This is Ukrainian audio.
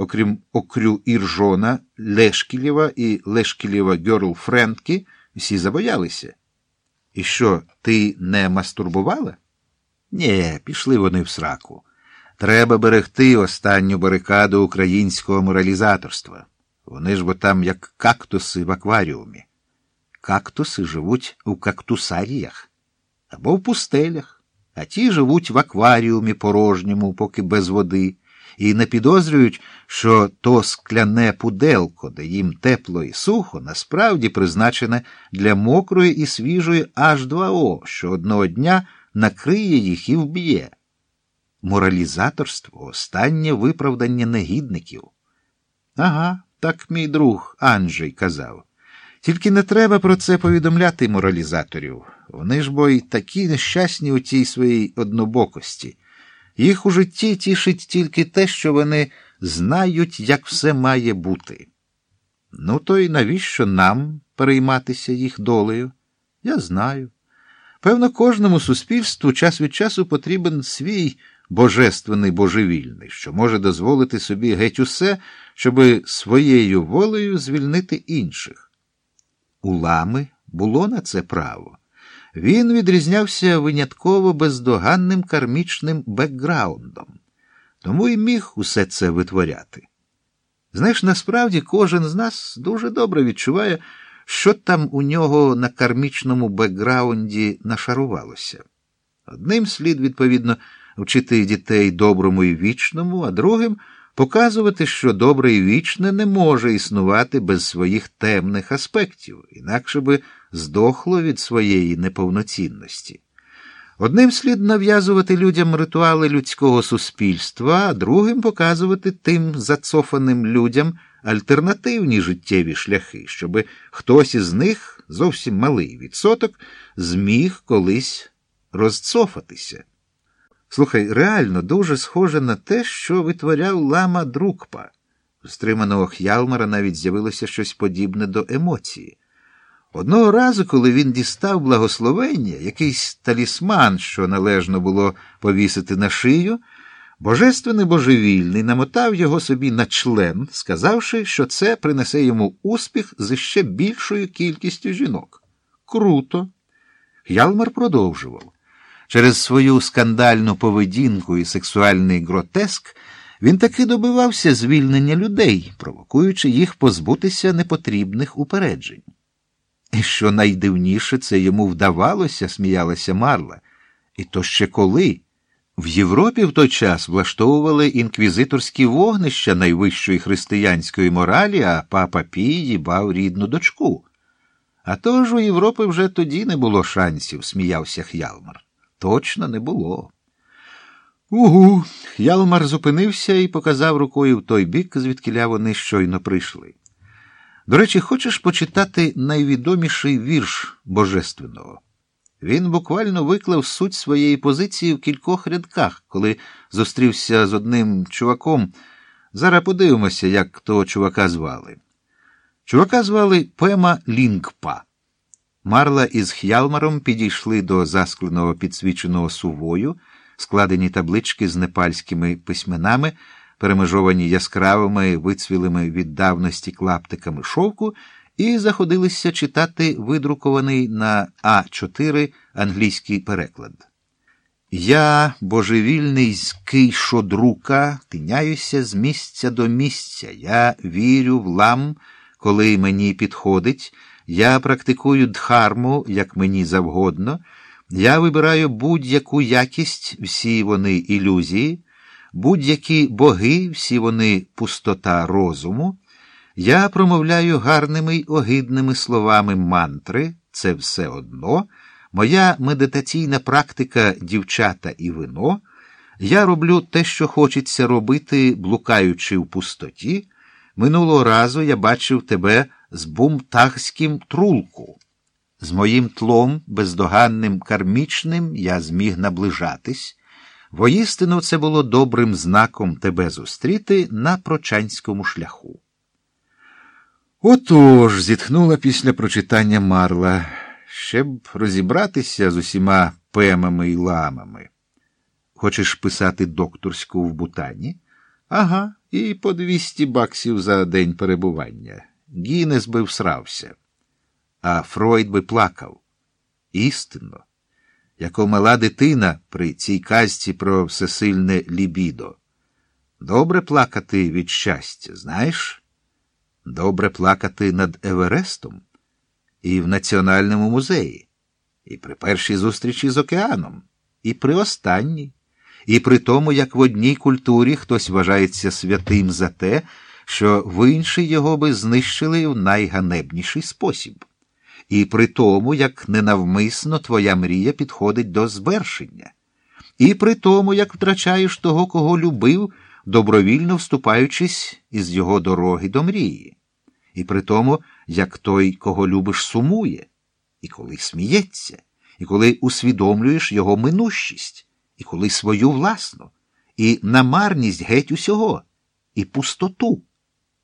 окрім окрю Іржона, Лешкілєва і Лешкілєва Гьорлфрендки, всі забоялися. І що, ти не мастурбувала? Ні, пішли вони в сраку. Треба берегти останню барикаду українського моралізаторства. Вони ж бо там як кактуси в акваріумі. Кактуси живуть у кактусаріях або в пустелях, а ті живуть в акваріумі порожньому, поки без води, і не підозрюють, що то скляне пуделко, де їм тепло і сухо, насправді призначене для мокрої і свіжої H2O, що одного дня накриє їх і вб'є. Моралізаторство останнє виправдання негідників. Ага, так мій друг Анджей казав. Тільки не треба про це повідомляти моралізаторів. Вони ж бо й такі нещасні у тій своїй однобокості. Їх у житті тішить тільки те, що вони знають, як все має бути. Ну, то й навіщо нам перейматися їх долею? Я знаю. Певно, кожному суспільству час від часу потрібен свій божественний божевільний, що може дозволити собі геть усе, щоби своєю волею звільнити інших. У лами було на це право. Він відрізнявся винятково бездоганним кармічним бекграундом, тому й міг усе це витворяти. Знаєш, насправді кожен з нас дуже добре відчуває, що там у нього на кармічному бекграунді нашарувалося. Одним слід, відповідно, вчити дітей доброму і вічному, а другим показувати, що добре і вічне не може існувати без своїх темних аспектів, інакше би здохло від своєї неповноцінності. Одним слід нав'язувати людям ритуали людського суспільства, а другим показувати тим зацофаним людям альтернативні життєві шляхи, щоби хтось із них, зовсім малий відсоток, зміг колись розцофатися. Слухай, реально дуже схоже на те, що витворяв лама Друкпа. Стриманого Х'ялмара навіть з'явилося щось подібне до емоції. Одного разу, коли він дістав благословення, якийсь талісман, що належно було повісити на шию, божественний божевільний намотав його собі на член, сказавши, що це принесе йому успіх з ще більшою кількістю жінок. Круто. Х'ялмар продовжував. Через свою скандальну поведінку і сексуальний гротеск він таки добивався звільнення людей, провокуючи їх позбутися непотрібних упереджень. І що найдивніше це йому вдавалося, сміялася Марла. І то ще коли? В Європі в той час влаштовували інквізиторські вогнища найвищої християнської моралі, а папа Пій їбав рідну дочку. А тож у Європи вже тоді не було шансів, сміявся Х'ялмар. Точно не було. Угу. Ялмар зупинився і показав рукою в той бік, звідкиля вони щойно прийшли. До речі, хочеш почитати найвідоміший вірш Божественного? Він буквально виклав суть своєї позиції в кількох рядках, коли зустрівся з одним чуваком. Зараз подивимося, як того чувака звали. Чувака звали Пема Лінгпа. Марла із Х'ялмаром підійшли до заскленого підсвіченого сувою, складені таблички з непальськими письменами, перемежовані яскравими, вицвілими від давності клаптиками шовку, і заходилися читати видрукований на А4 англійський переклад. Я, божевільний з кейшодрука, тиняюся з місця до місця. Я вірю в лам, коли мені підходить. Я практикую дхарму, як мені завгодно. Я вибираю будь-яку якість, всі вони ілюзії, будь-які боги, всі вони пустота розуму. Я промовляю гарними й огидними словами мантри, це все одно. Моя медитаційна практика дівчата і вино. Я роблю те, що хочеться робити, блукаючи в пустоті. Минулого разу я бачив тебе з бумтагським трулку. З моїм тлом, бездоганним кармічним, я зміг наближатись. Воістину це було добрим знаком тебе зустріти на прочанському шляху. Отож, зітхнула після прочитання Марла, ще б розібратися з усіма пемами і ламами. Хочеш писати докторську в Бутані? Ага, і по 200 баксів за день перебування. Гінес би всрався. А Фройд би плакав. Істинно, як мала дитина при цій казці про всесильне лібідо. Добре плакати від щастя, знаєш? Добре плакати над Еверестом і в Національному музеї, і при першій зустрічі з океаном, і при останній, і при тому, як в одній культурі хтось вважається святим за те, що в іншій його би знищили в найганебніший спосіб, і при тому, як ненавмисно твоя мрія підходить до звершення, і при тому, як втрачаєш того, кого любив, добровільно вступаючись із його дороги до мрії, і при тому, як той, кого любиш, сумує, і коли сміється, і коли усвідомлюєш його минущість, і коли свою власну, і намарність геть усього, і пустоту.